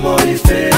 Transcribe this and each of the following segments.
More you feel.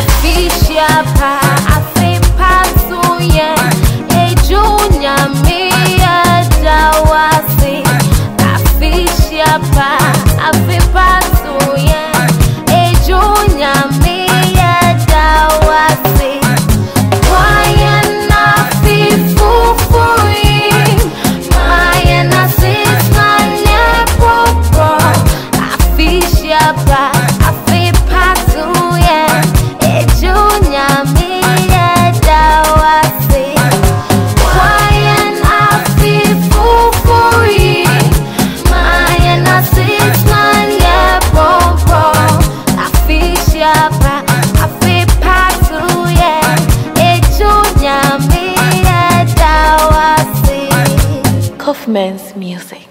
Official Koffman's Kaufman's music.